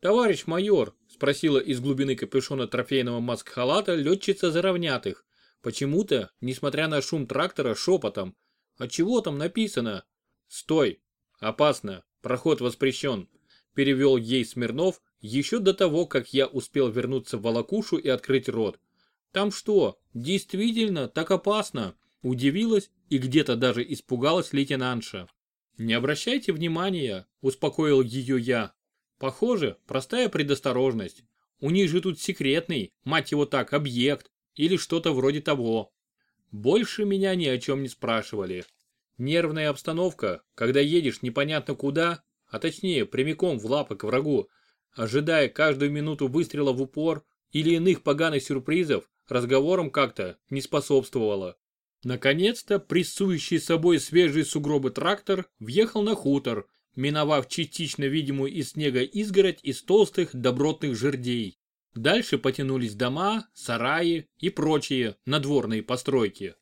«Товарищ майор», – спросила из глубины капюшона трофейного маск-халата летчица заровнятых. Почему-то, несмотря на шум трактора, шепотом. «А чего там написано?» «Стой! Опасно! Проход воспрещен!» Перевел ей Смирнов еще до того, как я успел вернуться в Волокушу и открыть рот. «Там что, действительно так опасно?» Удивилась и где-то даже испугалась лейтенантша. «Не обращайте внимания», – успокоил ее я. «Похоже, простая предосторожность. У них же тут секретный, мать его так, объект или что-то вроде того». Больше меня ни о чем не спрашивали. Нервная обстановка, когда едешь непонятно куда, а точнее прямиком в лапы к врагу, ожидая каждую минуту выстрела в упор или иных поганых сюрпризов, разговором как-то не способствовала. Наконец-то прессующий собой свежие сугробы трактор въехал на хутор, миновав частично видимую из снега изгородь из толстых добротных жердей. Дальше потянулись дома, сараи и прочие надворные постройки.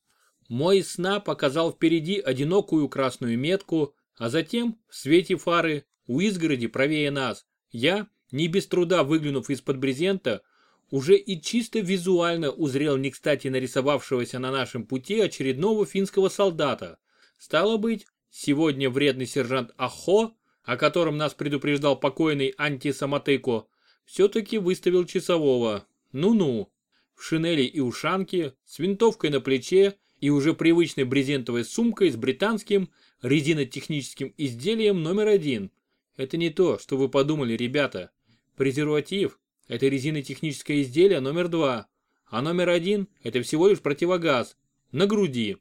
Мой сна показал впереди одинокую красную метку, а затем, в свете фары, у изгороди правее нас, я, не без труда выглянув из-под брезента, уже и чисто визуально узрел не кстати нарисовавшегося на нашем пути очередного финского солдата. Стало быть, сегодня вредный сержант Ахо, о котором нас предупреждал покойный антисаматыко, все-таки выставил часового. Ну-ну. В шинели и ушанке, с винтовкой на плече и уже привычной брезентовой сумкой с британским резинотехническим изделием номер один. Это не то, что вы подумали, ребята. Презерватив это резинотехническое изделие номер два, а номер один – это всего лишь противогаз, на груди.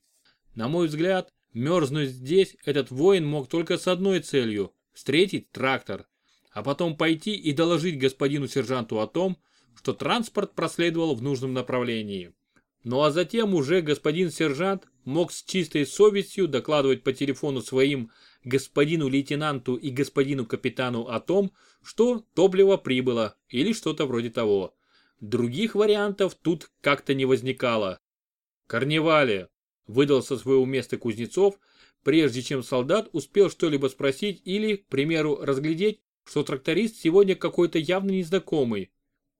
На мой взгляд, мерзнуть здесь этот воин мог только с одной целью – встретить трактор, а потом пойти и доложить господину сержанту о том, что транспорт проследовал в нужном направлении. Ну а затем уже господин сержант мог с чистой совестью докладывать по телефону своим господину лейтенанту и господину капитану о том, что топливо прибыло или что-то вроде того. Других вариантов тут как-то не возникало. «Карневале!» – выдал со своего места Кузнецов, прежде чем солдат успел что-либо спросить или, к примеру, разглядеть, что тракторист сегодня какой-то явно незнакомый.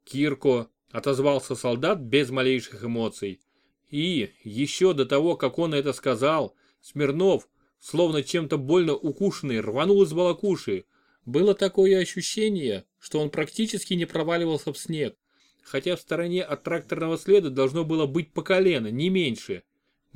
«Кирко!» – отозвался солдат без малейших эмоций. И, еще до того, как он это сказал, Смирнов, словно чем-то больно укушенный, рванул из волокуши. Было такое ощущение, что он практически не проваливался в снег, хотя в стороне от тракторного следа должно было быть по колено, не меньше.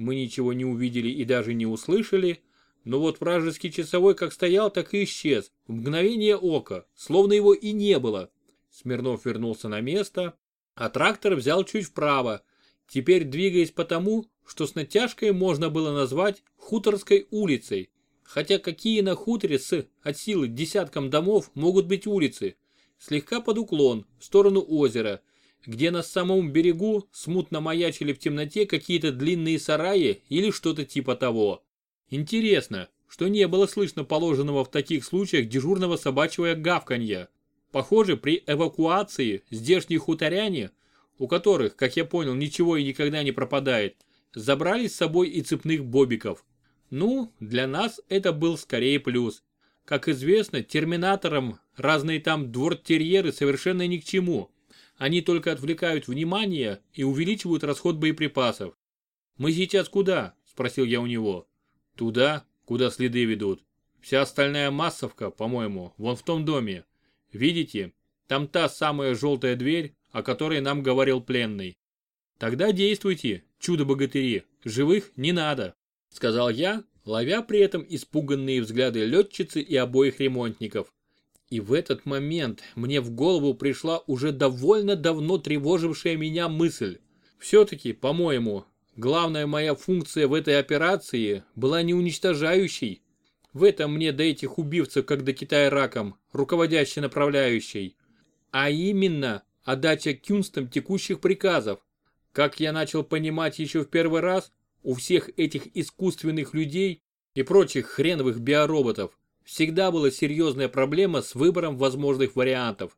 Мы ничего не увидели и даже не услышали, но вот вражеский часовой как стоял, так и исчез, в мгновение ока, словно его и не было. Смирнов вернулся на место, а трактор взял чуть вправо, теперь двигаясь по тому, что с натяжкой можно было назвать Хуторской улицей. Хотя какие на хуторе с от силы десятком домов могут быть улицы? Слегка под уклон, в сторону озера, где на самом берегу смутно маячили в темноте какие-то длинные сараи или что-то типа того. Интересно, что не было слышно положенного в таких случаях дежурного собачьего гавканья. Похоже, при эвакуации здешние хуторяне, у которых, как я понял, ничего и никогда не пропадает, забрали с собой и цепных бобиков. Ну, для нас это был скорее плюс. Как известно, терминаторам разные там двор-терьеры совершенно ни к чему. Они только отвлекают внимание и увеличивают расход боеприпасов. «Мы сейчас куда?» – спросил я у него. «Туда, куда следы ведут. Вся остальная массовка, по-моему, вон в том доме. Видите, там та самая желтая дверь, о которой нам говорил пленный. Тогда действуйте, чудо-богатыри, живых не надо, сказал я, ловя при этом испуганные взгляды летчицы и обоих ремонтников. И в этот момент мне в голову пришла уже довольно давно тревожившая меня мысль. Все-таки, по-моему, главная моя функция в этой операции была не уничтожающей. В этом мне до этих убивцев, как до Китая раком, руководящей направляющей. А именно, отдача Кюнстам текущих приказов, как я начал понимать еще в первый раз, у всех этих искусственных людей и прочих хреновых биороботов всегда была серьезная проблема с выбором возможных вариантов.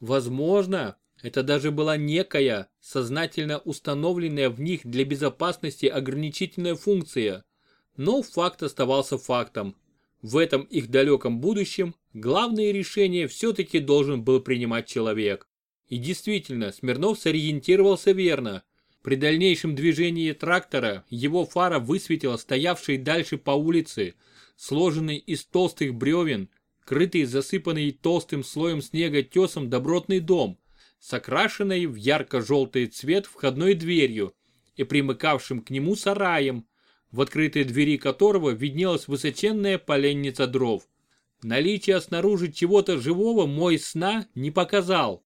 Возможно, это даже была некая, сознательно установленная в них для безопасности ограничительная функция. Но факт оставался фактом. В этом их далеком будущем главные решения все-таки должен был принимать человек. И действительно, Смирнов сориентировался верно. При дальнейшем движении трактора его фара высветила стоявший дальше по улице, сложенный из толстых бревен, крытый засыпанный толстым слоем снега тесом добротный дом, с окрашенной в ярко-желтый цвет входной дверью и примыкавшим к нему сараем, в открытой двери которого виднелась высоченная поленница дров. Наличие снаружи чего-то живого мой сна не показал.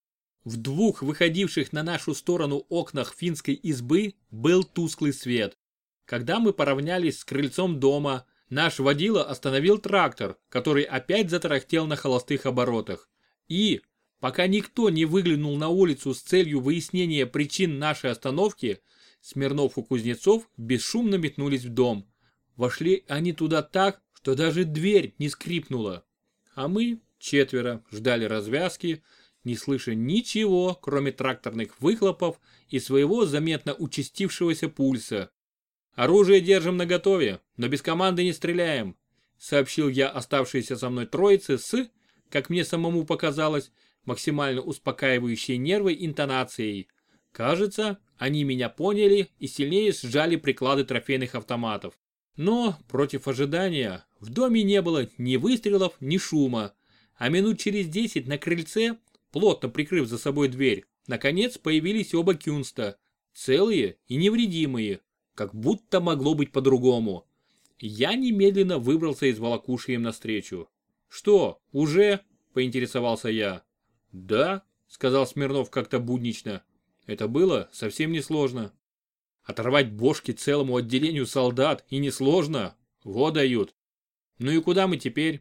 В двух выходивших на нашу сторону окнах финской избы был тусклый свет. Когда мы поравнялись с крыльцом дома, наш водила остановил трактор, который опять затарахтел на холостых оборотах. И, пока никто не выглянул на улицу с целью выяснения причин нашей остановки, Смирнов и Кузнецов бесшумно метнулись в дом. Вошли они туда так, что даже дверь не скрипнула. А мы, четверо, ждали развязки, не слыша ничего, кроме тракторных выхлопов и своего заметно участившегося пульса. «Оружие держим наготове, но без команды не стреляем», сообщил я оставшейся со мной троице с, как мне самому показалось, максимально успокаивающей нервы интонацией. Кажется, они меня поняли и сильнее сжали приклады трофейных автоматов. Но, против ожидания, в доме не было ни выстрелов, ни шума, а минут через десять на крыльце, плотно прикрыв за собой дверь, наконец появились оба кюнста, целые и невредимые, как будто могло быть по-другому. Я немедленно выбрался из волокуши им навстречу. «Что, уже?» – поинтересовался я. «Да», – сказал Смирнов как-то буднично. «Это было совсем несложно». Оторвать бошки целому отделению солдат и несложно. Вот дают. Ну и куда мы теперь?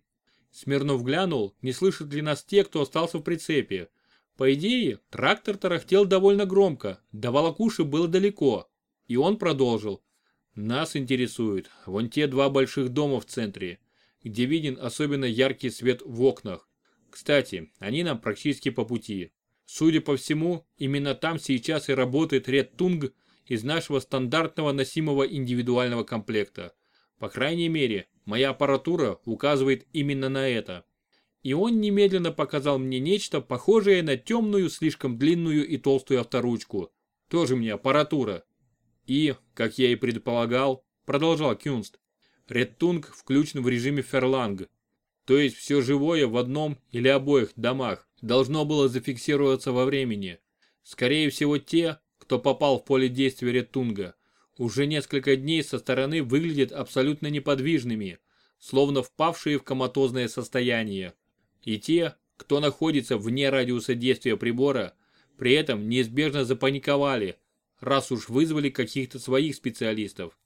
Смирнов глянул, не слышат ли нас те, кто остался в прицепе. По идее, трактор тарахтел довольно громко, до волокуши было далеко. И он продолжил. Нас интересуют вон те два больших дома в центре, где виден особенно яркий свет в окнах. Кстати, они нам практически по пути. Судя по всему, именно там сейчас и работает Ред Тунг из нашего стандартного носимого индивидуального комплекта. По крайней мере, моя аппаратура указывает именно на это. И он немедленно показал мне нечто похожее на темную, слишком длинную и толстую авторучку. Тоже мне аппаратура. И, как я и предполагал, продолжал Кюнст, Редтунг включен в режиме Ферланг. То есть все живое в одном или обоих домах должно было зафиксироваться во времени. Скорее всего те, кто попал в поле действия Ретунга, уже несколько дней со стороны выглядят абсолютно неподвижными, словно впавшие в коматозное состояние. И те, кто находится вне радиуса действия прибора, при этом неизбежно запаниковали, раз уж вызвали каких-то своих специалистов.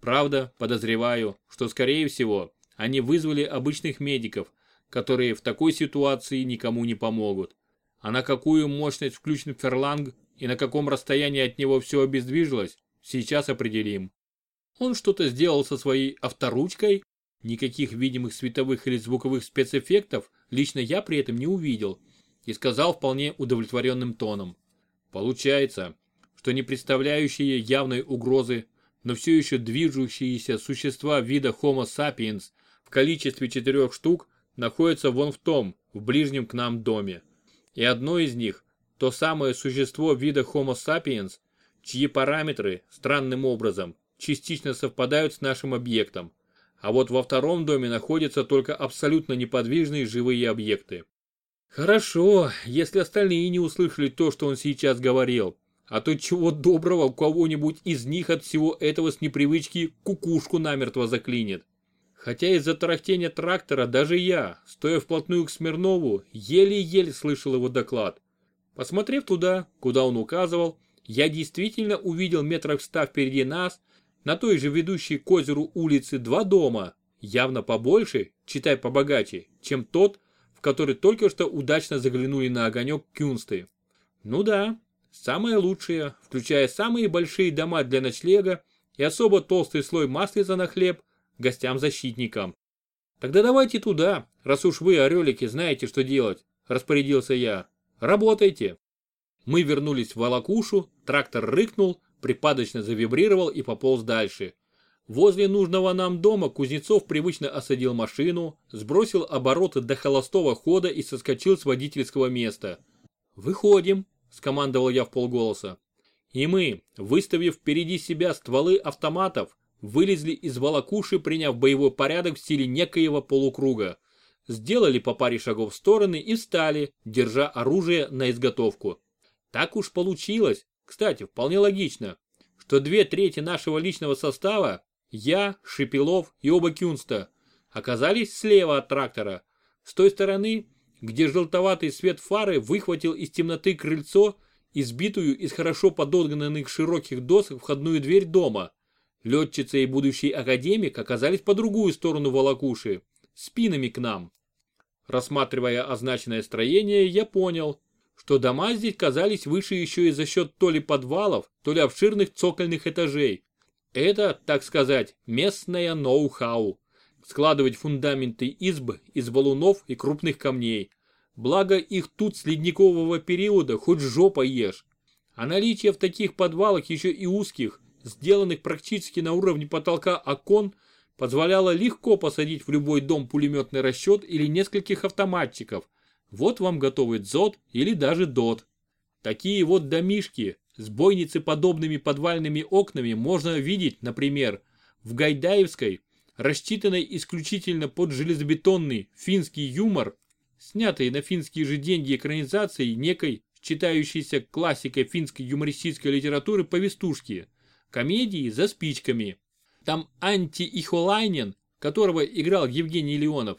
Правда, подозреваю, что скорее всего, они вызвали обычных медиков, которые в такой ситуации никому не помогут. А на какую мощность включен Ферланг, и на каком расстоянии от него все обездвижилось, сейчас определим. Он что-то сделал со своей авторучкой, никаких видимых световых или звуковых спецэффектов лично я при этом не увидел и сказал вполне удовлетворенным тоном. Получается, что не представляющие явной угрозы, но все еще движущиеся существа вида Homo sapiens в количестве четырех штук находятся вон в том, в ближнем к нам доме. И одно из них то самое существо вида Homo sapiens, чьи параметры, странным образом, частично совпадают с нашим объектом. А вот во втором доме находятся только абсолютно неподвижные живые объекты. Хорошо, если остальные не услышали то, что он сейчас говорил. А то чего доброго у кого-нибудь из них от всего этого с непривычки кукушку намертво заклинит. Хотя из-за тарахтения трактора даже я, стоя вплотную к Смирнову, еле-еле слышал его доклад. Посмотрев туда, куда он указывал, я действительно увидел метров ста впереди нас, на той же ведущей к озеру улицы два дома, явно побольше, читай побогаче, чем тот, в который только что удачно заглянули на огонек кюнсты. Ну да, самое лучшее, включая самые большие дома для ночлега и особо толстый слой маслица на хлеб гостям-защитникам. Тогда давайте туда, раз уж вы, орелики, знаете, что делать, распорядился я. Работайте. Мы вернулись в Волокушу, трактор рыкнул, припадочно завибрировал и пополз дальше. Возле нужного нам дома Кузнецов привычно осадил машину, сбросил обороты до холостого хода и соскочил с водительского места. «Выходим», – скомандовал я в полголоса. И мы, выставив впереди себя стволы автоматов, вылезли из волокуши, приняв боевой порядок в стиле некоего полукруга. Сделали по паре шагов в стороны и встали, держа оружие на изготовку. Так уж получилось, кстати, вполне логично, что две трети нашего личного состава я, Шипилов и оба Кюнста оказались слева от трактора, с той стороны, где желтоватый свет фары выхватил из темноты крыльцо и сбитую из хорошо подогнанных широких досок входную дверь дома. Летчица и будущий академик оказались по другую сторону волокуши, спинами к нам. Рассматривая означенное строение, я понял, что дома здесь казались выше еще и за счет то ли подвалов, то ли обширных цокольных этажей. Это, так сказать, местное ноу-хау. Складывать фундаменты изб из валунов и крупных камней. Благо их тут с ледникового периода хоть жопа ешь. А наличие в таких подвалах еще и узких, сделанных практически на уровне потолка окон, позволяло легко посадить в любой дом пулеметный расчет или нескольких автоматчиков. Вот вам готовый ДЗОТ или даже ДОТ. Такие вот домишки, с бойницеподобными подвальными окнами можно видеть, например, в Гайдаевской, рассчитанной исключительно под железобетонный финский юмор, снятой на финские же деньги экранизацией некой, считающейся классикой финской юмористической литературы повестушки, комедии за спичками. Там Анти Ихолайнен, которого играл Евгений Леонов,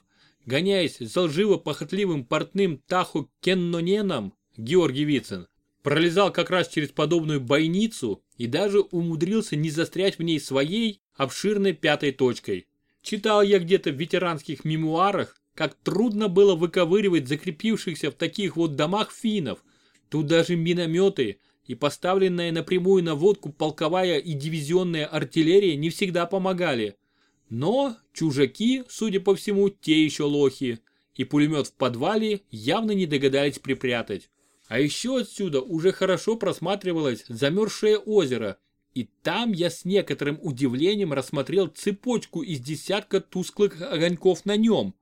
гоняясь за лживо-похотливым портным Таху Кенноненом, Георгий Вицин, пролезал как раз через подобную бойницу и даже умудрился не застрять в ней своей обширной пятой точкой. Читал я где-то в ветеранских мемуарах, как трудно было выковыривать закрепившихся в таких вот домах финнов. Тут даже минометы и поставленная напрямую на водку полковая и дивизионная артиллерия не всегда помогали. Но чужаки, судя по всему, те еще лохи, и пулемет в подвале явно не догадались припрятать. А еще отсюда уже хорошо просматривалось замерзшее озеро, и там я с некоторым удивлением рассмотрел цепочку из десятка тусклых огоньков на нем.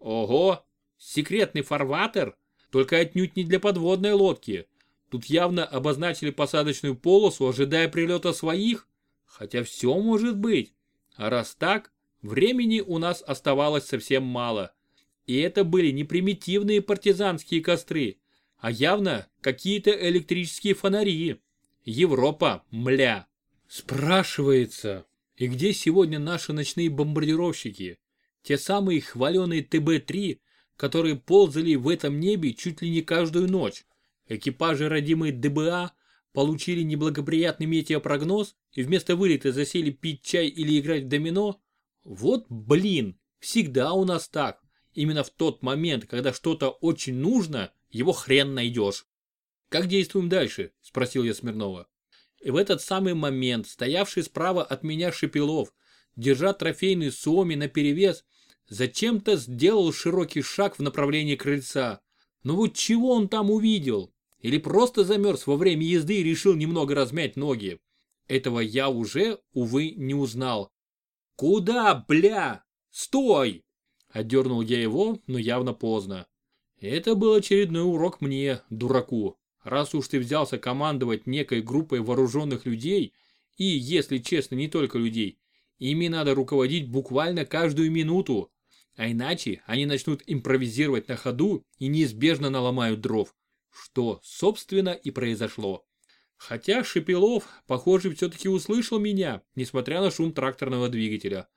Ого, секретный фарватер, только отнюдь не для подводной лодки. Тут явно обозначили посадочную полосу, ожидая прилета своих. Хотя все может быть. А раз так, времени у нас оставалось совсем мало. И это были не примитивные партизанские костры, а явно какие-то электрические фонари. Европа, мля. Спрашивается, и где сегодня наши ночные бомбардировщики? Те самые хваленые ТБ-3, которые ползали в этом небе чуть ли не каждую ночь. Экипажи родимой ДБА получили неблагоприятный метеопрогноз и вместо вылета засели пить чай или играть в домино? Вот блин, всегда у нас так. Именно в тот момент, когда что-то очень нужно, его хрен найдешь. Как действуем дальше? Спросил я Смирнова. И в этот самый момент, стоявший справа от меня Шепелов, держа трофейный Суоми наперевес, зачем-то сделал широкий шаг в направлении крыльца. Но вот чего он там увидел? Или просто замерз во время езды и решил немного размять ноги? Этого я уже, увы, не узнал. «Куда, бля? Стой!» Отдернул я его, но явно поздно. Это был очередной урок мне, дураку. Раз уж ты взялся командовать некой группой вооруженных людей, и, если честно, не только людей, ими надо руководить буквально каждую минуту, а иначе они начнут импровизировать на ходу и неизбежно наломают дров, что, собственно, и произошло. Хотя Шепелов, похоже, все-таки услышал меня, несмотря на шум тракторного двигателя.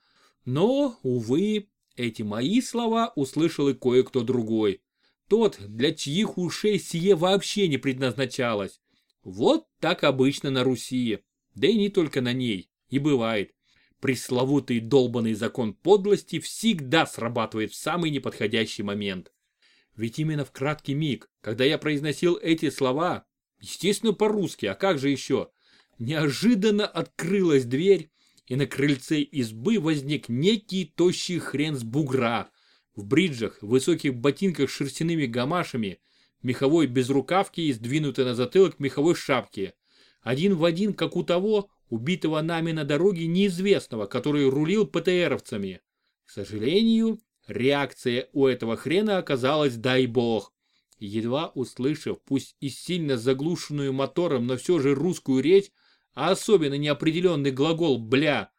Но, увы, эти мои слова услышал и кое-кто другой. Тот, для чьих ушей сие вообще не предназначалось. Вот так обычно на Руси. Да и не только на ней. И бывает. Пресловутый долбанный закон подлости всегда срабатывает в самый неподходящий момент. Ведь именно в краткий миг, когда я произносил эти слова, естественно по-русски, а как же еще, неожиданно открылась дверь, и на крыльце избы возник некий тощий хрен с бугра, в бриджах, высоких ботинках с шерстяными гамашами, меховой безрукавке и сдвинутой на затылок меховой шапке. Один в один, как у того, убитого нами на дороге неизвестного, который рулил ПТРовцами. К сожалению, реакция у этого хрена оказалась дай бог. Едва услышав, пусть и сильно заглушенную мотором, но все же русскую речь, а особенно неопределенный глагол «бля»,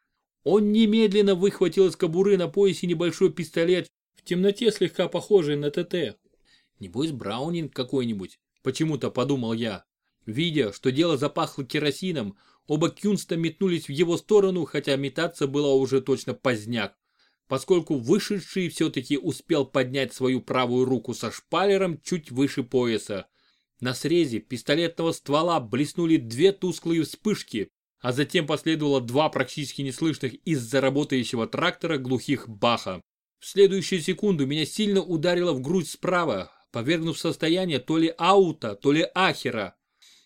он немедленно выхватил из кобуры на поясе небольшой пистолет, в темноте слегка похожий на ТТ. Небось Браунинг какой-нибудь, почему-то подумал я. Видя, что дело запахло керосином, оба Кюнста метнулись в его сторону, хотя метаться было уже точно поздняк поскольку вышедший все-таки успел поднять свою правую руку со шпалером чуть выше пояса. На срезе пистолетного ствола блеснули две тусклые вспышки, а затем последовало два практически неслышных из-за работающего трактора глухих баха. В следующую секунду меня сильно ударило в грудь справа, повергнув состояние то ли аута, то ли ахера.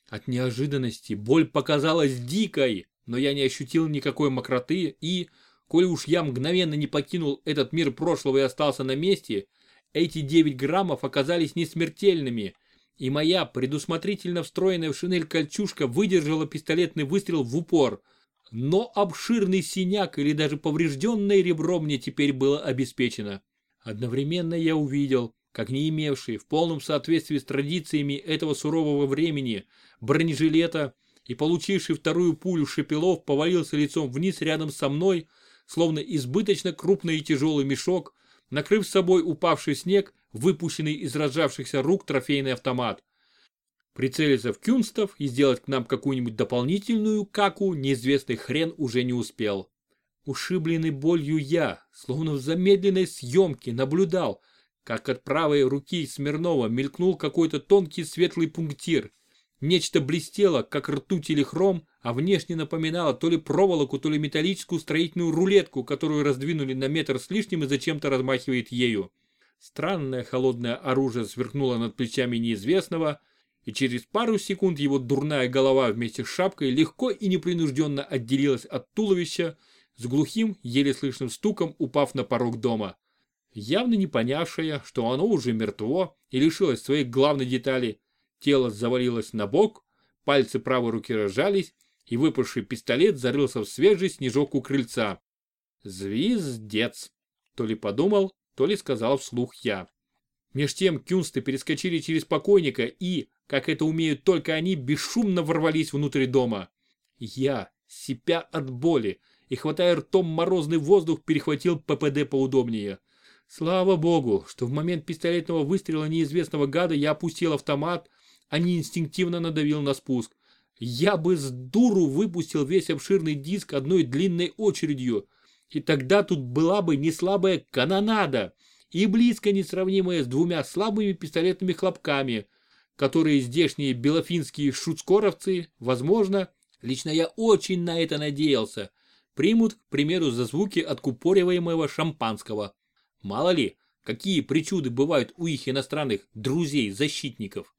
От неожиданности боль показалась дикой, но я не ощутил никакой мокроты и, Коли уж я мгновенно не покинул этот мир прошлого и остался на месте, эти 9 граммов оказались несмертельными, и моя предусмотрительно встроенная в шинель кольчушка выдержала пистолетный выстрел в упор. Но обширный синяк или даже поврежденное ребро мне теперь было обеспечено. Одновременно я увидел, как не имевший в полном соответствии с традициями этого сурового времени бронежилета и получивший вторую пулю Шепелов повалился лицом вниз рядом со мной, словно избыточно крупный и тяжелый мешок, накрыв собой упавший снег, выпущенный из разжавшихся рук трофейный автомат. Прицелиться в Кюнстов и сделать к нам какую-нибудь дополнительную каку неизвестный хрен уже не успел. Ушибленный болью я, словно в замедленной съемке, наблюдал, как от правой руки Смирнова мелькнул какой-то тонкий светлый пунктир. Нечто блестело, как ртуть или хром, а внешне напоминало то ли проволоку, то ли металлическую строительную рулетку, которую раздвинули на метр с лишним и зачем-то размахивает ею. Странное холодное оружие сверкнуло над плечами неизвестного, и через пару секунд его дурная голова вместе с шапкой легко и непринужденно отделилась от туловища, с глухим, еле слышным стуком упав на порог дома. Явно не понявшая, что оно уже мертво и лишилось своей главной детали, тело завалилось на бок, пальцы правой руки разжались, и выпавший пистолет зарылся в свежий снежок у крыльца. Звездец! То ли подумал, то ли сказал вслух я. Меж тем кюнсты перескочили через покойника и, как это умеют только они, бесшумно ворвались внутрь дома. Я, сипя от боли и хватая ртом морозный воздух, перехватил ППД поудобнее. Слава богу, что в момент пистолетного выстрела неизвестного гада я опустил автомат, а не инстинктивно надавил на спуск. Я бы с дуру выпустил весь обширный диск одной длинной очередью, и тогда тут была бы не слабая канонада и близко несравнимая с двумя слабыми пистолетными хлопками, которые здешние белофинские шуцкоровцы, возможно, лично я очень на это надеялся, примут, к примеру, за звуки откупориваемого шампанского. Мало ли, какие причуды бывают у их иностранных друзей-защитников.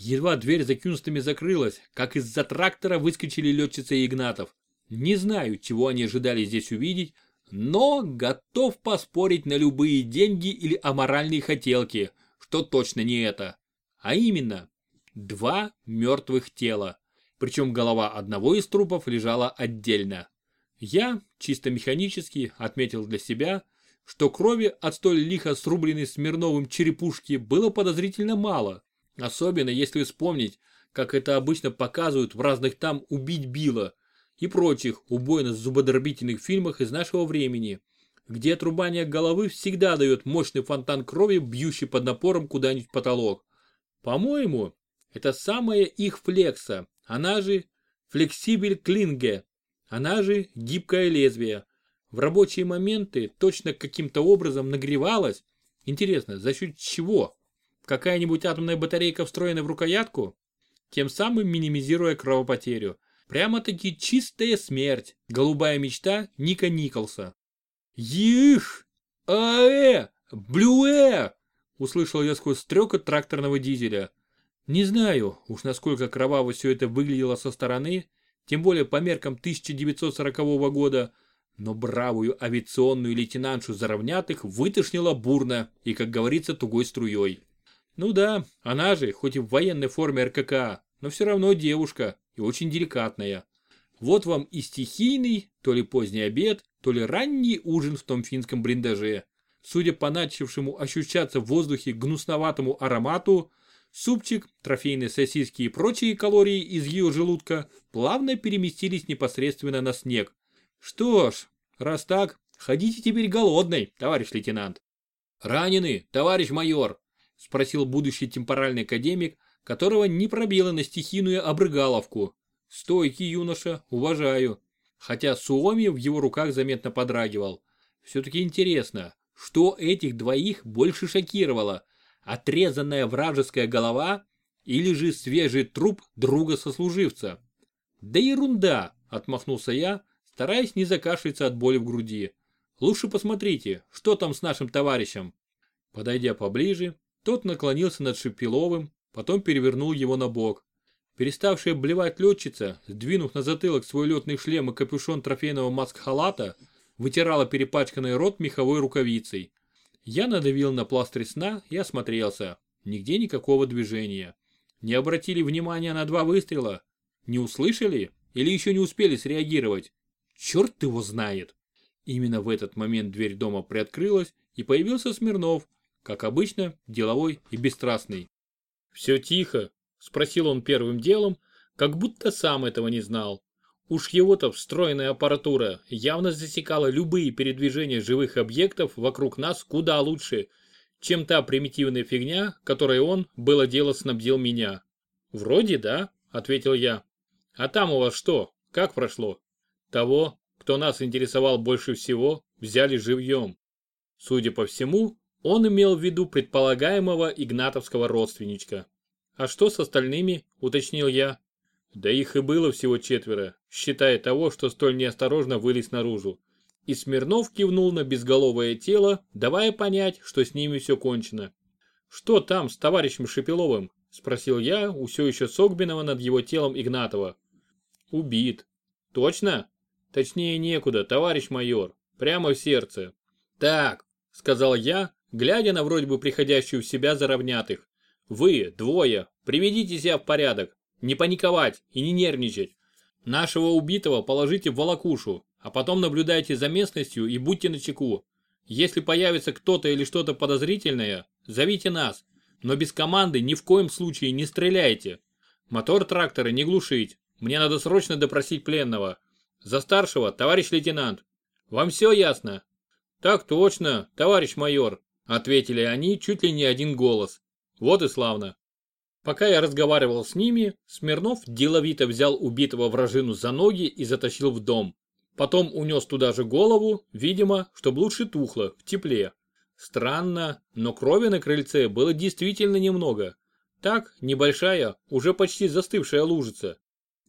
Едва дверь за кюнстами закрылась, как из-за трактора выскочили летчица и Игнатов. Не знаю, чего они ожидали здесь увидеть, но готов поспорить на любые деньги или аморальные хотелки, что точно не это. А именно, два мертвых тела, причем голова одного из трупов лежала отдельно. Я, чисто механически, отметил для себя, что крови от столь лихо срубленной Смирновым черепушки было подозрительно мало, Особенно если вспомнить, как это обычно показывают в разных там «Убить Билла» и прочих убойно-зубодробительных фильмах из нашего времени, где отрубание головы всегда дает мощный фонтан крови, бьющий под напором куда-нибудь потолок. По-моему, это самая их флекса, она же флексибель клинге, она же гибкое лезвие. В рабочие моменты точно каким-то образом нагревалась, интересно, за счет чего? Какая-нибудь атомная батарейка встроена в рукоятку? Тем самым минимизируя кровопотерю. Прямо-таки чистая смерть. Голубая мечта Ника Николса. Их! Аэ! Блюэ! Услышал я сквозь стрекот тракторного дизеля. Не знаю уж насколько кроваво все это выглядело со стороны, тем более по меркам 1940 года, но бравую авиационную лейтенантшу Заровнятых вытошнило бурно и, как говорится, тугой струей. Ну да, она же, хоть и в военной форме РКК, но все равно девушка и очень деликатная. Вот вам и стихийный, то ли поздний обед, то ли ранний ужин в том финском блиндаже. Судя по начавшему ощущаться в воздухе гнусноватому аромату, супчик, трофейные сосиски и прочие калории из ее желудка плавно переместились непосредственно на снег. Что ж, раз так, ходите теперь голодный, товарищ лейтенант. Раненый, товарищ майор, спросил будущий темпоральный академик, которого не пробило на стихийную обрыгаловку. Стойкий юноша, уважаю. Хотя Суоми в его руках заметно подрагивал. Все-таки интересно, что этих двоих больше шокировало? Отрезанная вражеская голова или же свежий труп друга-сослуживца? Да ерунда, отмахнулся я, стараясь не закашляться от боли в груди. Лучше посмотрите, что там с нашим товарищем. Подойдя поближе, тот наклонился над Шипиловым, потом перевернул его на бок. Переставшая блевать летчица, сдвинув на затылок свой летный шлем и капюшон трофейного маск-халата, вытирала перепачканный рот меховой рукавицей. Я надавил на пластырь сна и осмотрелся. Нигде никакого движения. Не обратили внимания на два выстрела? Не услышали? Или еще не успели среагировать? Черт его знает. Именно в этот момент дверь дома приоткрылась и появился Смирнов, как обычно, деловой и бесстрастный. «Все тихо?» – спросил он первым делом, как будто сам этого не знал. Уж его-то встроенная аппаратура явно засекала любые передвижения живых объектов вокруг нас куда лучше, чем та примитивная фигня, которой он, было дело, снабдил меня. «Вроде да», – ответил я. «А там у вас что? Как прошло?» Того, кто нас интересовал больше всего, взяли живьем. Судя по всему, он имел в виду предполагаемого игнатовского родственничка. «А что с остальными?» – уточнил я. Да их и было всего четверо, считая того, что столь неосторожно вылез наружу. И Смирнов кивнул на безголовое тело, давая понять, что с ними все кончено. «Что там с товарищем Шепеловым?» – спросил я у все еще Согбинова над его телом Игнатова. «Убит». «Точно?» Точнее некуда, товарищ майор. Прямо в сердце. Так, сказал я, глядя на вроде бы приходящую в себя заровнятых. Вы, двое, приведите себя в порядок. Не паниковать и не нервничать. Нашего убитого положите в волокушу, а потом наблюдайте за местностью и будьте начеку. Если появится кто-то или что-то подозрительное, зовите нас, но без команды ни в коем случае не стреляйте. Мотор трактора не глушить, мне надо срочно допросить пленного. За старшего, товарищ лейтенант. Вам все ясно? Так точно, товарищ майор, ответили они чуть ли не один голос. Вот и славно. Пока я разговаривал с ними, Смирнов деловито взял убитого вражину за ноги и затащил в дом. Потом унес туда же голову, видимо, чтобы лучше тухло, в тепле. Странно, но крови на крыльце было действительно немного. Так, небольшая, уже почти застывшая лужица.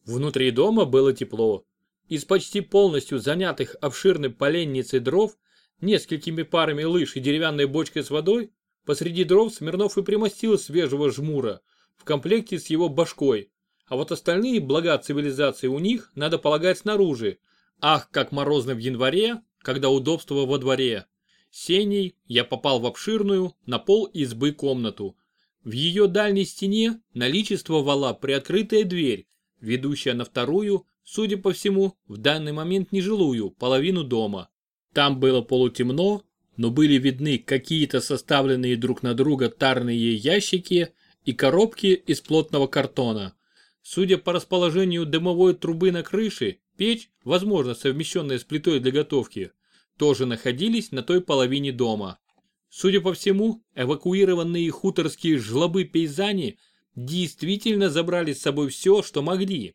Внутри дома было тепло. Из почти полностью занятых обширной поленницей дров, несколькими парами лыж и деревянной бочкой с водой, посреди дров Смирнов и примостил свежего жмура в комплекте с его башкой. А вот остальные блага цивилизации у них, надо полагать, снаружи. Ах, как морозно в январе, когда удобство во дворе. Сеней я попал в обширную, на пол избы комнату. В ее дальней стене наличествовала приоткрытая дверь, ведущая на вторую, судя по всему, в данный момент нежилую, половину дома. Там было полутемно, но были видны какие-то составленные друг на друга тарные ящики и коробки из плотного картона. Судя по расположению дымовой трубы на крыше, печь, возможно совмещенная с плитой для готовки, тоже находились на той половине дома. Судя по всему, эвакуированные хуторские жлобы пейзани действительно забрали с собой все, что могли.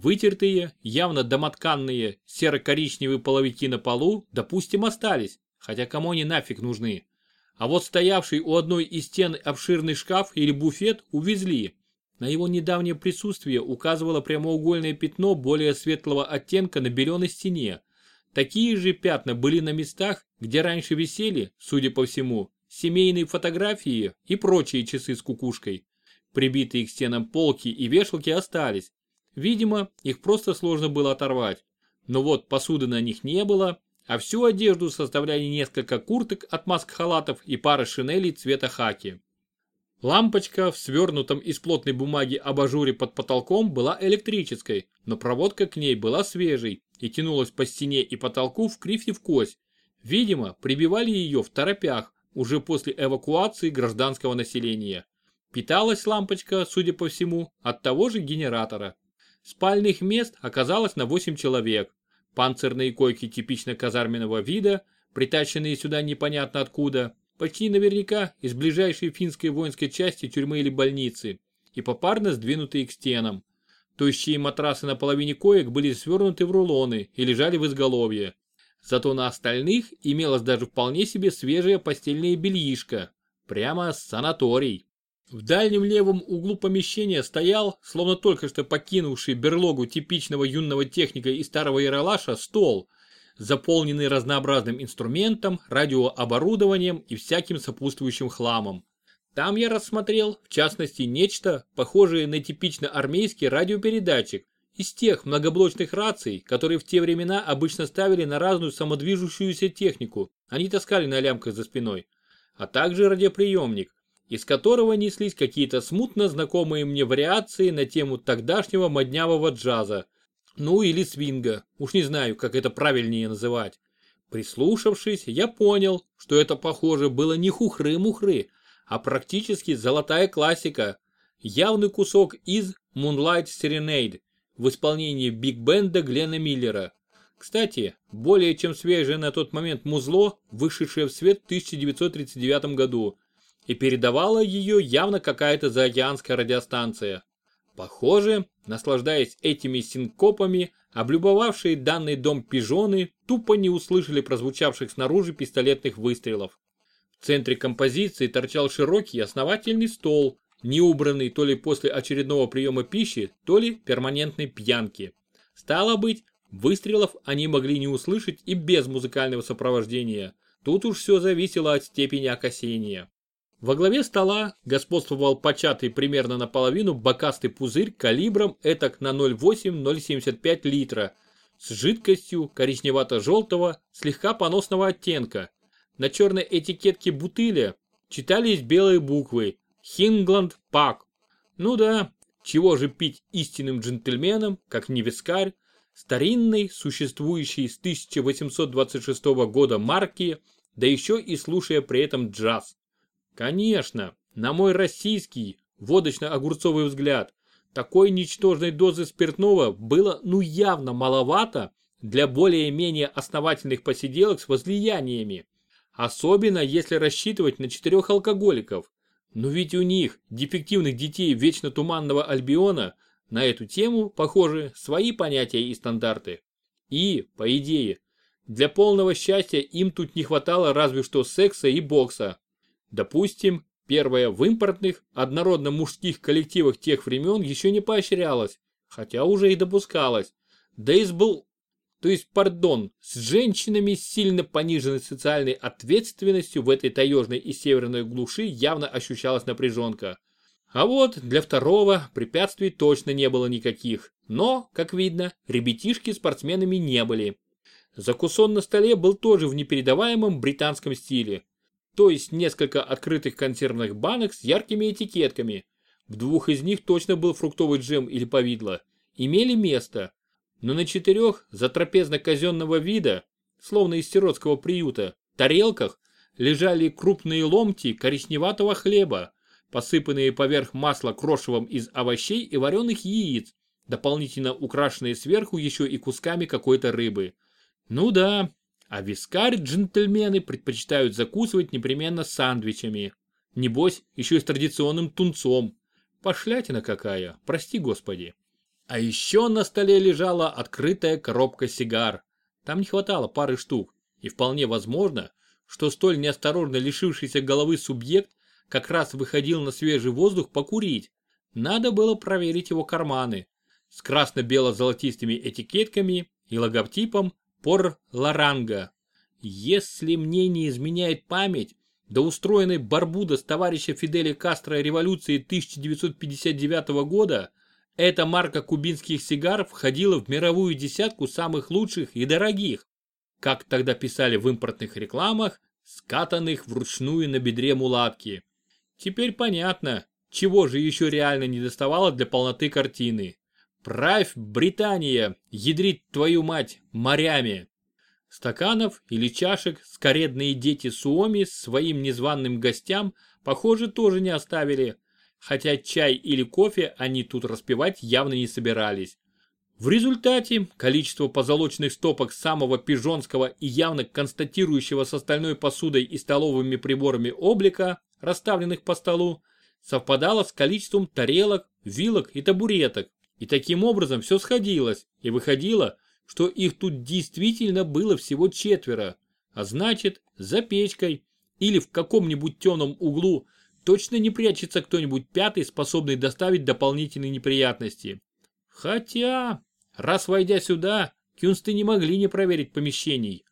Вытертые, явно домотканные серо-коричневые половики на полу, допустим, остались, хотя кому они нафиг нужны. А вот стоявший у одной из стен обширный шкаф или буфет увезли. На его недавнее присутствие указывало прямоугольное пятно более светлого оттенка на беленой стене. Такие же пятна были на местах, где раньше висели, судя по всему, семейные фотографии и прочие часы с кукушкой. Прибитые к стенам полки и вешалки остались, Видимо, их просто сложно было оторвать. Но вот посуды на них не было, а всю одежду составляли несколько курток от маск-халатов и пара шинелей цвета хаки. Лампочка в свернутом из плотной бумаги абажуре под потолком была электрической, но проводка к ней была свежей и тянулась по стене и потолку в кривь и в кость. Видимо, прибивали ее в торопях, уже после эвакуации гражданского населения. Питалась лампочка, судя по всему, от того же генератора. Спальных мест оказалось на 8 человек. Панцирные койки типично казарменного вида, притащенные сюда непонятно откуда, почти наверняка из ближайшей финской воинской части тюрьмы или больницы, и попарно сдвинутые к стенам. Тощие матрасы на половине коек были свернуты в рулоны и лежали в изголовье. Зато на остальных имелось даже вполне себе свежее постельное бельишко. Прямо санаторий. В дальнем левом углу помещения стоял, словно только что покинувший берлогу типичного юного техника и старого яролаша, стол, заполненный разнообразным инструментом, радиооборудованием и всяким сопутствующим хламом. Там я рассмотрел, в частности, нечто, похожее на типично армейский радиопередатчик, из тех многоблочных раций, которые в те времена обычно ставили на разную самодвижущуюся технику, они таскали на лямках за спиной, а также радиоприемник, из которого неслись какие-то смутно знакомые мне вариации на тему тогдашнего моднявого джаза, ну или свинга, уж не знаю, как это правильнее называть. Прислушавшись, я понял, что это похоже было не хухры-мухры, а практически золотая классика, явный кусок из Moonlight Serenade в исполнении биг-бенда Глена Миллера. Кстати, более чем свежее на тот момент музло, вышедшее в свет в 1939 году, и передавала ее явно какая-то заокеанская радиостанция. Похоже, наслаждаясь этими синкопами, облюбовавшие данный дом пижоны тупо не услышали прозвучавших снаружи пистолетных выстрелов. В центре композиции торчал широкий основательный стол, не убранный то ли после очередного приема пищи, то ли перманентной пьянки. Стало быть, выстрелов они могли не услышать и без музыкального сопровождения. Тут уж все зависело от степени окосения. Во главе стола господствовал початый примерно наполовину бокастый пузырь калибром этак на 0,8-0,75 литра с жидкостью коричневато-желтого, слегка поносного оттенка. На черной этикетке бутыля читались белые буквы «Хингланд Пак». Ну да, чего же пить истинным джентльменам, как не вискарь, старинный, существующий с 1826 года марки, да еще и слушая при этом джаз. Конечно, на мой российский, водочно-огурцовый взгляд, такой ничтожной дозы спиртного было ну явно маловато для более-менее основательных посиделок с возлияниями. Особенно если рассчитывать на четырех алкоголиков. Но ведь у них, дефективных детей вечно туманного Альбиона, на эту тему, похоже, свои понятия и стандарты. И, по идее, для полного счастья им тут не хватало разве что секса и бокса. Допустим, первое в импортных, однородно мужских коллективах тех времен еще не поощрялось, хотя уже и допускалось. Да и был, то есть, пардон, с женщинами с сильно пониженной социальной ответственностью в этой таежной и северной глуши явно ощущалась напряженка. А вот для второго препятствий точно не было никаких, но, как видно, ребятишки спортсменами не были. Закусон на столе был тоже в непередаваемом британском стиле то есть несколько открытых консервных банок с яркими этикетками. В двух из них точно был фруктовый джем или повидло. Имели место. Но на четырех затрапезно-казенного вида, словно из сиротского приюта, тарелках лежали крупные ломти коричневатого хлеба, посыпанные поверх масла крошевом из овощей и вареных яиц, дополнительно украшенные сверху еще и кусками какой-то рыбы. Ну да, а вискарь джентльмены предпочитают закусывать непременно сандвичами. Небось, еще и с традиционным тунцом. Пошлятина какая, прости господи. А еще на столе лежала открытая коробка сигар. Там не хватало пары штук. И вполне возможно, что столь неосторожно лишившийся головы субъект как раз выходил на свежий воздух покурить. Надо было проверить его карманы. С красно-бело-золотистыми этикетками и логотипом Пор Ларанга. Если мне не изменяет память, до устроенной Барбудос товарища Фиделя Кастро революции 1959 года эта марка кубинских сигар входила в мировую десятку самых лучших и дорогих, как тогда писали в импортных рекламах, скатанных вручную на бедре мулатки. Теперь понятно, чего же еще реально не доставало для полноты картины. Правь, Британия, ядрит твою мать, морями. Стаканов или чашек скоредные дети Суоми своим незваным гостям, похоже, тоже не оставили, хотя чай или кофе они тут распивать явно не собирались. В результате количество позолоченных стопок самого пижонского и явно констатирующего с остальной посудой и столовыми приборами облика, расставленных по столу, совпадало с количеством тарелок, вилок и табуреток. И таким образом все сходилось, и выходило, что их тут действительно было всего четверо, а значит, за печкой или в каком-нибудь темном углу точно не прячется кто-нибудь пятый, способный доставить дополнительные неприятности. Хотя, Раз войдя сюда, кюнсты не могли не проверить помещений.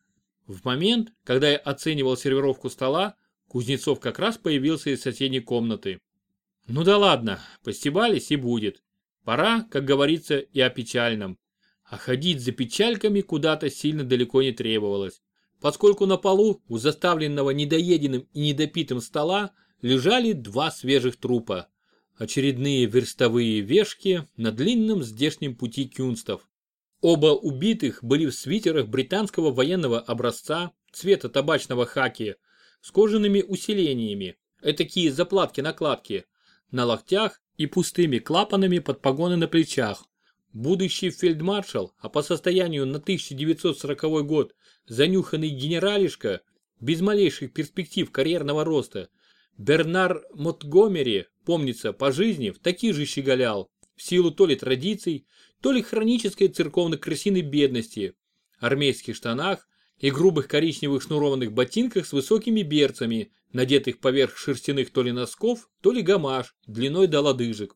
В момент, когда я оценивал сервировку стола, Кузнецов как раз появился из соседней комнаты. Ну да ладно, постебались и будет. Пора, как говорится, и о печальном. А ходить за печальками куда-то сильно далеко не требовалось, поскольку на полу у заставленного недоеденным и недопитым стола лежали два свежих трупа очередные верстовые вешки на длинном здешнем пути кюнстов. Оба убитых были в свитерах британского военного образца цвета табачного хаки с кожаными усилениями, этакие заплатки-накладки, на локтях и пустыми клапанами под погоны на плечах. Будущий фельдмаршал, а по состоянию на 1940 год занюханный генералишка, без малейших перспектив карьерного роста, Бернар Мотгомери, помнится, по жизни в такие же щеголял, в силу то ли традиций, то ли хронической церковно-крысиной бедности, армейских штанах и грубых коричневых шнурованных ботинках с высокими берцами, надетых поверх шерстяных то ли носков, то ли гамаш, длиной до лодыжек.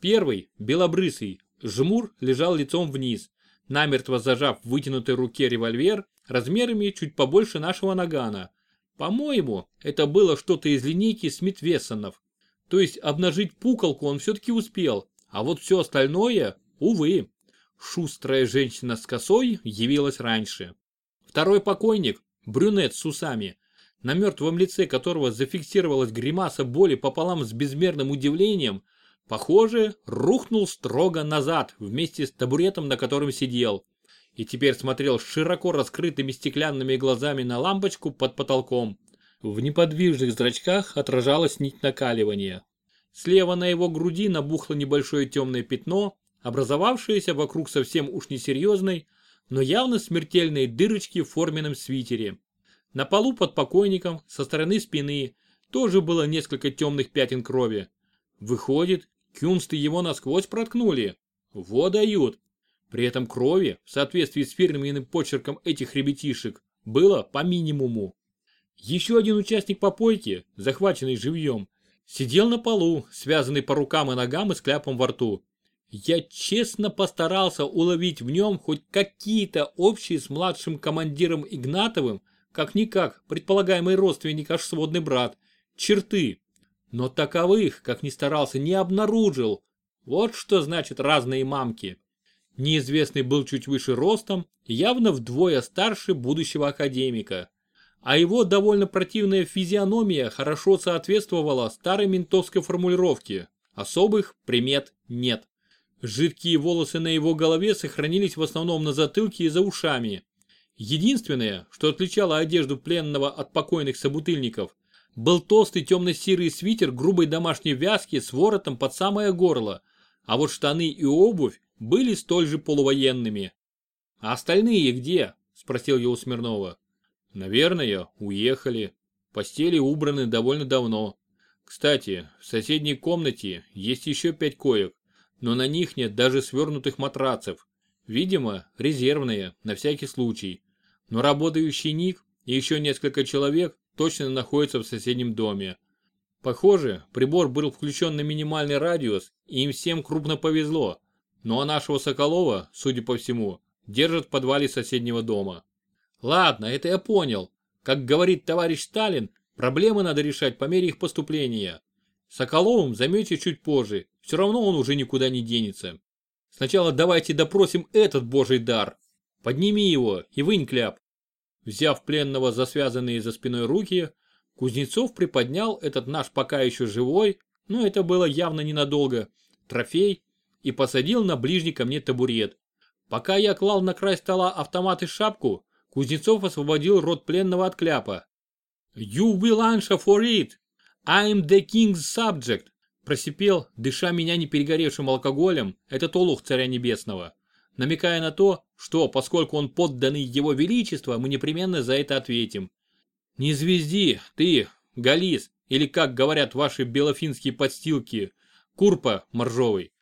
Первый, белобрысый, жмур лежал лицом вниз, намертво зажав в вытянутой руке револьвер размерами чуть побольше нашего нагана, по-моему, это было что-то из линейки Смит Вессонов. То есть обнажить пуколку он все-таки успел, а вот все остальное, увы. Шустрая женщина с косой явилась раньше. Второй покойник, брюнет с усами, на мертвом лице которого зафиксировалась гримаса боли пополам с безмерным удивлением, похоже, рухнул строго назад вместе с табуретом, на котором сидел и теперь смотрел широко раскрытыми стеклянными глазами на лампочку под потолком. В неподвижных зрачках отражалась нить накаливания. Слева на его груди набухло небольшое темное пятно, образовавшееся вокруг совсем уж несерьезной, но явно смертельной дырочки в форменном свитере. На полу под покойником, со стороны спины, тоже было несколько темных пятен крови. Выходит, кюнсты его насквозь проткнули. Во дают. При этом крови, в соответствии с фирменным почерком этих ребятишек, было по минимуму. Еще один участник попойки, захваченный живьем, сидел на полу, связанный по рукам и ногам и с кляпом во рту. Я честно постарался уловить в нем хоть какие-то общие с младшим командиром Игнатовым, как-никак, предполагаемый родственник аж сводный брат, черты. Но таковых, как ни старался, не обнаружил. Вот что значит разные мамки. Неизвестный был чуть выше ростом, явно вдвое старше будущего академика. А его довольно противная физиономия хорошо соответствовала старой ментовской формулировке. Особых примет нет. Жидкие волосы на его голове сохранились в основном на затылке и за ушами. Единственное, что отличало одежду пленного от покойных собутыльников, был толстый темно-серый свитер грубой домашней вязки с воротом под самое горло, а вот штаны и обувь были столь же полувоенными. «А остальные где?» – спросил я Смирнова. «Наверное, уехали. Постели убраны довольно давно. Кстати, в соседней комнате есть еще пять коек, но на них нет даже свернутых матрацев. Видимо, резервные, на всякий случай. Но работающий Ник и еще несколько человек точно находятся в соседнем доме. Похоже, прибор был включен на минимальный радиус, и им всем крупно повезло. Ну а нашего Соколова, судя по всему, держат в подвале соседнего дома. Ладно, это я понял. Как говорит товарищ Сталин, проблемы надо решать по мере их поступления. Соколовым займете чуть позже, все равно он уже никуда не денется. Сначала давайте допросим этот божий дар. Подними его и вынь кляп. Взяв пленного за связанные за спиной руки, Кузнецов приподнял этот наш пока еще живой, но это было явно ненадолго, трофей и посадил на ближний ко мне табурет. Пока я клал на край стола автомат и шапку, Кузнецов освободил рот пленного от кляпа. «You will answer for it! I'm the king's subject!» Просипел, дыша меня не перегоревшим алкоголем, этот олух царя небесного, намекая на то, что, поскольку он подданный его величества, мы непременно за это ответим. Не звезди, ты, Галис, или как говорят ваши белофинские подстилки, Курпа моржовый.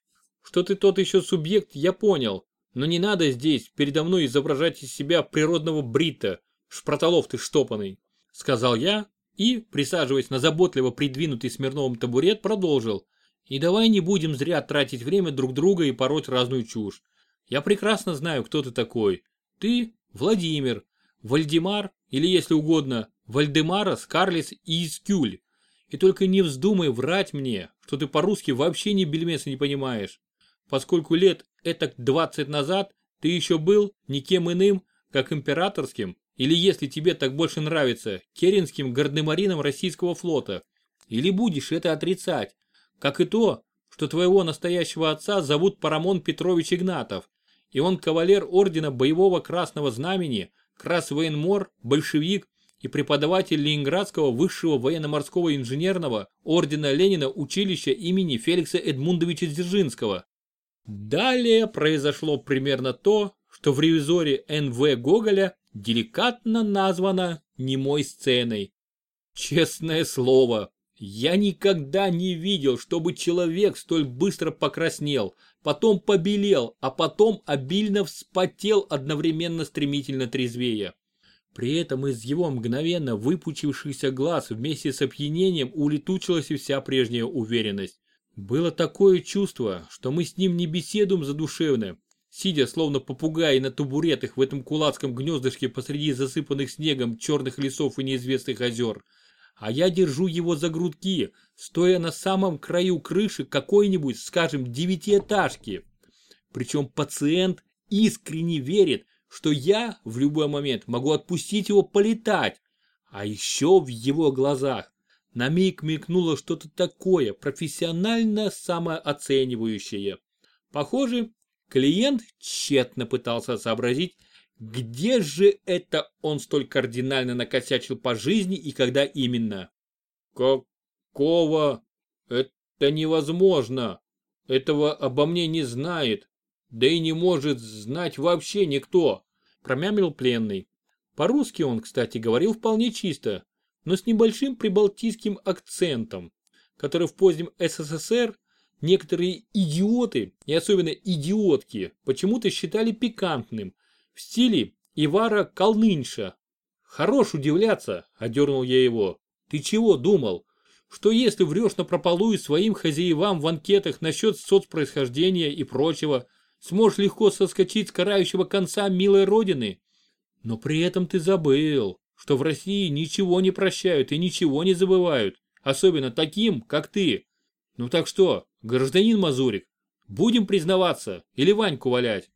Что ты тот еще субъект, я понял, но не надо здесь передо мной изображать из себя природного брита, шпротолов ты штопанный, сказал я и, присаживаясь на заботливо придвинутый Смирновым табурет, продолжил. И давай не будем зря тратить время друг друга и пороть разную чушь. Я прекрасно знаю, кто ты такой. Ты Владимир, Вальдемар, или если угодно, Вальдемарас Карлис Икскюль. И только не вздумай врать мне, что ты по-русски вообще ни бельмеса не понимаешь. Поскольку лет этак 20 назад ты еще был никем иным, как императорским, или если тебе так больше нравится, керенским гардемарином российского флота. Или будешь это отрицать, как и то, что твоего настоящего отца зовут Парамон Петрович Игнатов, и он кавалер ордена боевого красного знамени, красвоенмор, большевик и преподаватель Ленинградского высшего военно-морского инженерного ордена Ленина училища имени Феликса Эдмундовича Дзержинского. Далее произошло примерно то, что в ревизоре Н.В. Гоголя деликатно названо немой сценой. Честное слово, я никогда не видел, чтобы человек столь быстро покраснел, потом побелел, а потом обильно вспотел одновременно стремительно трезвее. При этом из его мгновенно выпучившихся глаз вместе с опьянением улетучилась и вся прежняя уверенность. Было такое чувство, что мы с ним не беседуем задушевно, сидя словно попугаи на табуретах в этом кулацком гнездышке посреди засыпанных снегом черных лесов и неизвестных озер, а я держу его за грудки, стоя на самом краю крыши какой-нибудь, скажем, девятиэтажки. Причем пациент искренне верит, что я в любой момент могу отпустить его полетать. А еще в его глазах на миг мелькнуло что-то такое профессионально самооценивающее. Похоже, клиент тщетно пытался сообразить, где же это он столь кардинально накосячил по жизни и когда именно. Какого? Это невозможно. Этого обо мне не знает да и не может знать вообще никто», – промямлил пленный. По-русски он, кстати, говорил вполне чисто, но с небольшим прибалтийским акцентом, который в позднем СССР некоторые идиоты, и особенно идиотки, почему-то считали пикантным, в стиле Ивара Колнынша. «Хорош удивляться», – одернул я его. «Ты чего думал? Что если врешь напропалую своим хозяевам в анкетах насчет соцпроисхождения и прочего – сможешь легко соскочить с карающего конца милой родины. Но при этом ты забыл, что в России ничего не прощают и ничего не забывают, особенно таким, как ты. Ну так что, гражданин Мазурик, будем признаваться или Ваньку валять?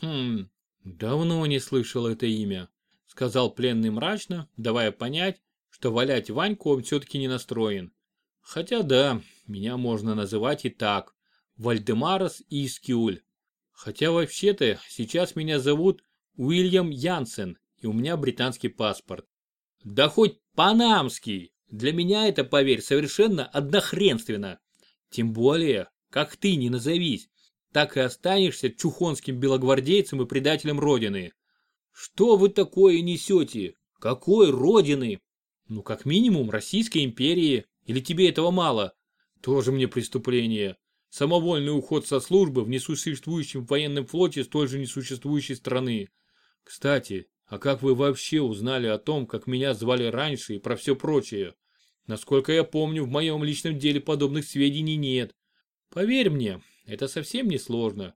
Хм, давно не слышал это имя, сказал пленный мрачно, давая понять, что валять Ваньку он все-таки не настроен. Хотя да, меня можно называть и так. Вальдемарас Икскюль. Хотя вообще-то сейчас меня зовут Уильям Янсен, и у меня британский паспорт. Да хоть панамский. Для меня это, поверь, совершенно однохренственно. Тем более, как ты не назовись, так и останешься чухонским белогвардейцем и предателем Родины. Что вы такое несете? Какой Родины? Ну, как минимум, Российской империи. Или тебе этого мало? Тоже мне преступление. Самовольный уход со службы в несуществующем военном флоте столь же несуществующей страны. Кстати, а как вы вообще узнали о том, как меня звали раньше и про все прочее? Насколько я помню, в моем личном деле подобных сведений нет. Поверь мне, это совсем не сложно.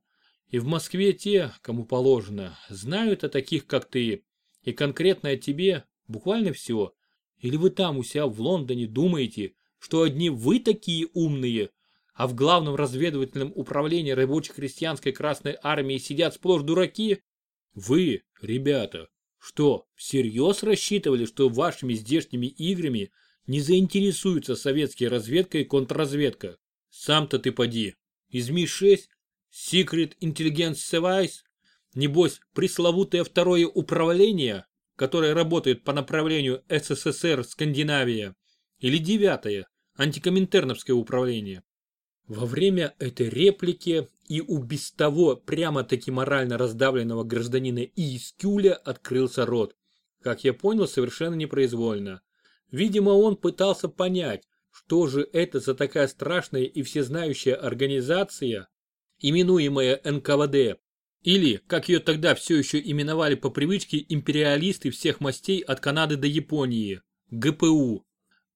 И в Москве те, кому положено, знают о таких, как ты. И конкретно о тебе буквально все. Или вы там у себя в Лондоне думаете, что одни вы такие умные, а в главном разведывательном управлении рабоче-крестьянской Красной Армии сидят сплошь дураки? Вы, ребята, что, всерьез рассчитывали, что вашими здешними играми не заинтересуется советской разведкой и контрразведка. Сам-то ты поди. Из Ми-6? Secret Intelligence Service? Небось, пресловутое второе управление, которое работает по направлению СССР Скандинавия? Или девятое, антикоминтерновское управление? Во время этой реплики и у без того прямо-таки морально раздавленного гражданина Иискюля открылся рот. Как я понял, совершенно непроизвольно. Видимо, он пытался понять, что же это за такая страшная и всезнающая организация, именуемая НКВД, или, как ее тогда все еще именовали по привычке империалисты всех мастей от Канады до Японии, ГПУ.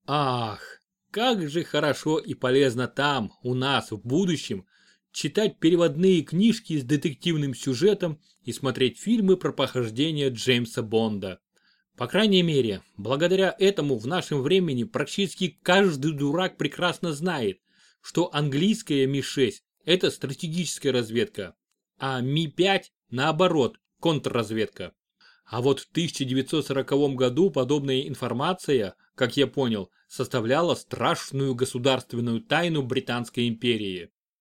Ах, как же хорошо и полезно там, у нас, в будущем, читать переводные книжки с детективным сюжетом и смотреть фильмы про похождения Джеймса Бонда. По крайней мере, благодаря этому в нашем времени практически каждый дурак прекрасно знает, что английская Ми-6 это стратегическая разведка, а Ми-5 наоборот контрразведка. А вот в 1940 году подобная информация, как я понял, составляла страшную государственную тайну Британской империи.